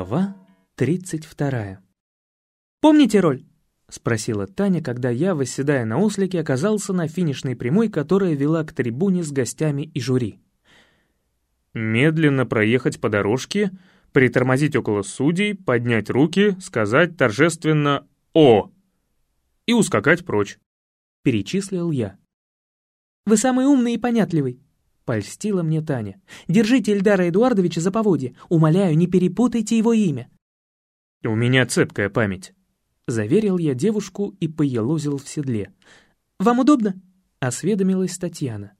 Глава 32 «Помните роль?» — спросила Таня, когда я, восседая на ослике, оказался на финишной прямой, которая вела к трибуне с гостями и жюри. «Медленно проехать по дорожке, притормозить около судей, поднять руки, сказать торжественно «О!» и ускакать прочь», — перечислил я. «Вы самый умный и понятливый», Польстила мне Таня. «Держите Эльдара Эдуардовича за поводья. Умоляю, не перепутайте его имя». «У меня цепкая память», — заверил я девушку и поелозил в седле. «Вам удобно?» — осведомилась Татьяна.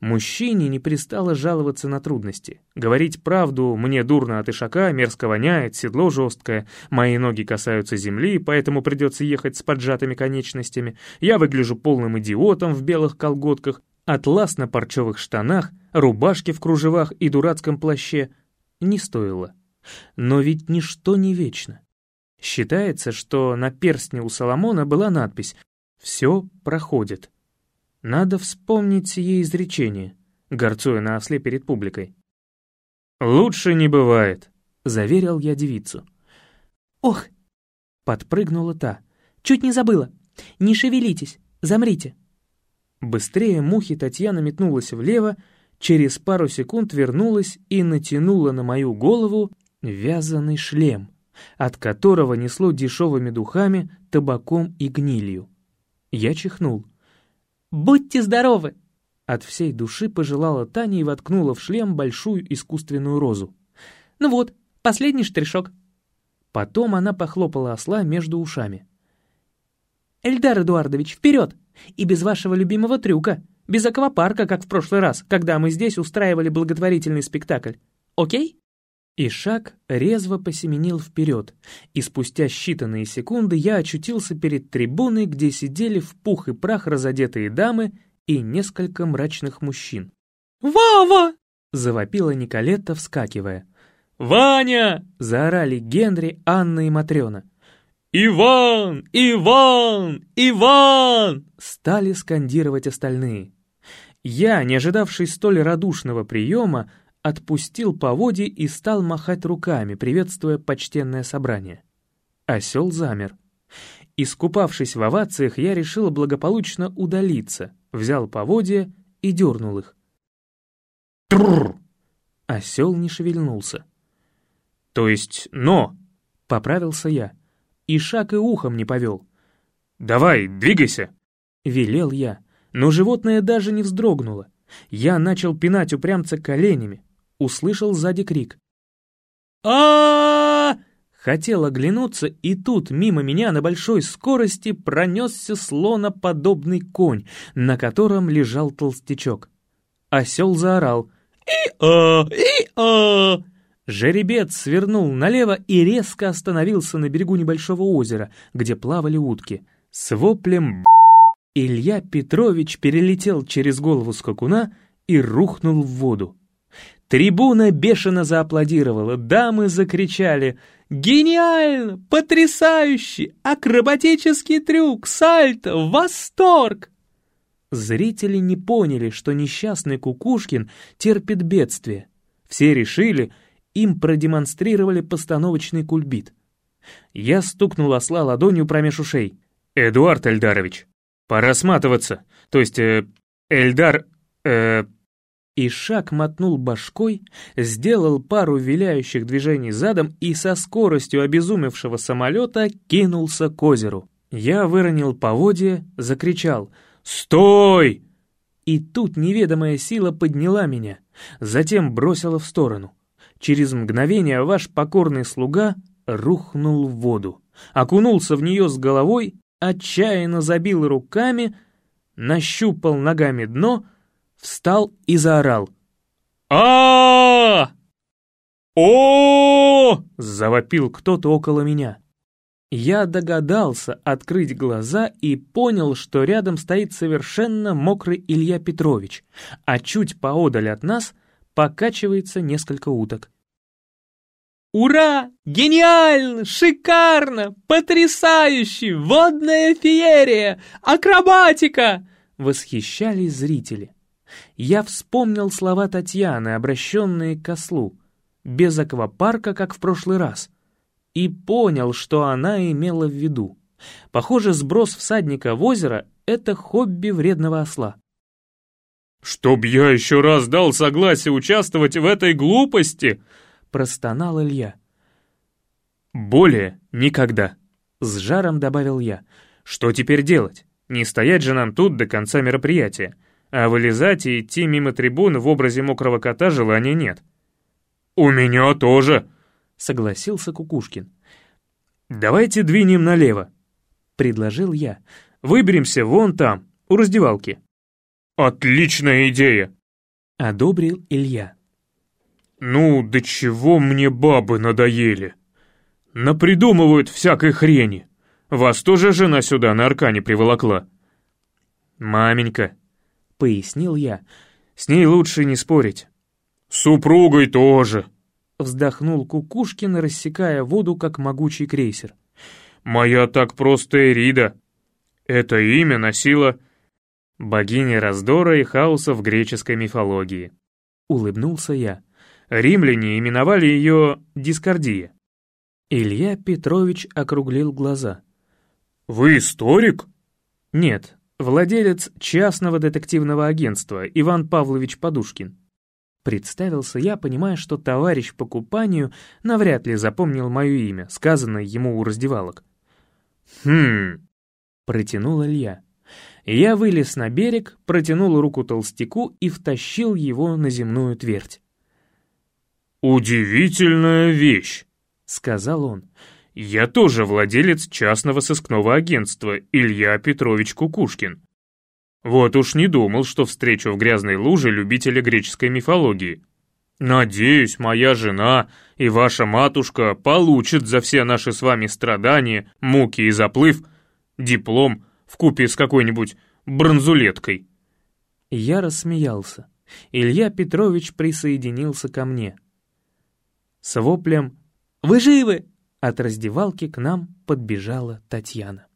Мужчине не пристало жаловаться на трудности. Говорить правду «мне дурно от ишака, мерзко воняет, седло жесткое, мои ноги касаются земли, поэтому придется ехать с поджатыми конечностями, я выгляжу полным идиотом в белых колготках, атлас на парчевых штанах, рубашке в кружевах и дурацком плаще не стоило. Но ведь ничто не вечно. Считается, что на перстне у Соломона была надпись «Все проходит». Надо вспомнить сие изречение, горцуя на осле перед публикой. «Лучше не бывает», — заверил я девицу. «Ох!» — подпрыгнула та. «Чуть не забыла. Не шевелитесь, замрите». Быстрее мухи Татьяна метнулась влево, через пару секунд вернулась и натянула на мою голову вязаный шлем, от которого несло дешевыми духами, табаком и гнилью. Я чихнул. «Будьте здоровы!» От всей души пожелала Таня и воткнула в шлем большую искусственную розу. «Ну вот, последний штришок». Потом она похлопала осла между ушами. «Эльдар Эдуардович, вперед! И без вашего любимого трюка, без аквапарка, как в прошлый раз, когда мы здесь устраивали благотворительный спектакль. Окей?» И шаг резво посеменил вперед, и спустя считанные секунды я очутился перед трибуной, где сидели в пух и прах разодетые дамы и несколько мрачных мужчин. «Вава!» — завопила Николетта, вскакивая. «Ваня!» — заорали Генри, Анна и Матрена. «Иван! Иван! Иван!» стали скандировать остальные. Я, не ожидавший столь радушного приема, отпустил поводья и стал махать руками, приветствуя почтенное собрание. Осел замер. Искупавшись в овациях, я решил благополучно удалиться, взял поводья и дернул их. Трррр! Осел не шевельнулся. «То есть «но», — поправился я и шаг и ухом не повел. «Давай, двигайся!» — велел я, но животное даже не вздрогнуло. Я начал пинать упрямца коленями, услышал сзади крик. а Хотел оглянуться, и тут мимо меня на большой скорости пронесся слоноподобный конь, на котором лежал толстячок. Осел заорал «И-а! И-а!» Жеребец свернул налево и резко остановился на берегу небольшого озера, где плавали утки. С воплем Илья Петрович перелетел через голову скакуна и рухнул в воду. Трибуна бешено зааплодировала, дамы закричали «Гениально! Потрясающе! Акробатический трюк! Сальто! Восторг!» Зрители не поняли, что несчастный Кукушкин терпит бедствие. Все решили — им продемонстрировали постановочный кульбит. Я стукнул осла ладонью промеж ушей. «Эдуард Эльдарович, пора сматываться. То есть, э, Эльдар... э...» Ишак мотнул башкой, сделал пару виляющих движений задом и со скоростью обезумевшего самолета кинулся к озеру. Я выронил поводья, закричал «Стой!» И тут неведомая сила подняла меня, затем бросила в сторону. Через мгновение ваш покорный слуга рухнул в воду, окунулся в нее с головой, отчаянно забил руками, нащупал ногами дно, встал и заорал. а о завопил кто-то около меня. Я догадался открыть глаза и понял, что рядом стоит совершенно мокрый Илья Петрович, а чуть поодаль от нас покачивается несколько уток. Ура! Гениально! Шикарно! Потрясающе! Водная феерия! Акробатика!» Восхищались зрители. Я вспомнил слова Татьяны, обращенные к ослу. без аквапарка, как в прошлый раз. И понял, что она имела в виду. Похоже, сброс всадника в озеро — это хобби вредного осла. «Чтоб я еще раз дал согласие участвовать в этой глупости!» — простонал Илья. «Более никогда», — с жаром добавил я. «Что теперь делать? Не стоять же нам тут до конца мероприятия, а вылезать и идти мимо трибуны в образе мокрого кота желания нет». «У меня тоже», — согласился Кукушкин. «Давайте двинем налево», — предложил я. «Выберемся вон там, у раздевалки». «Отличная идея!» — одобрил Илья. «Ну, до чего мне бабы надоели? Напридумывают всякой хрени. Вас тоже жена сюда на аркане приволокла?» «Маменька», — пояснил я, — «с ней лучше не спорить». «Супругой тоже», — вздохнул Кукушкин, рассекая воду, как могучий крейсер. «Моя так просто Эрида. Это имя носила богиня раздора и хаоса в греческой мифологии». Улыбнулся я. Римляне именовали ее Дискордия. Илья Петрович округлил глаза. «Вы историк?» «Нет, владелец частного детективного агентства Иван Павлович Подушкин». Представился я, понимая, что товарищ по купанию навряд ли запомнил мое имя, сказанное ему у раздевалок. «Хм...» — протянул Илья. Я вылез на берег, протянул руку толстяку и втащил его на земную твердь. «Удивительная вещь», — сказал он. «Я тоже владелец частного сыскного агентства Илья Петрович Кукушкин. Вот уж не думал, что встречу в грязной луже любителя греческой мифологии. Надеюсь, моя жена и ваша матушка получат за все наши с вами страдания, муки и заплыв диплом в купе с какой-нибудь бронзулеткой». Я рассмеялся. Илья Петрович присоединился ко мне. С воплем «Вы живы!» от раздевалки к нам подбежала Татьяна.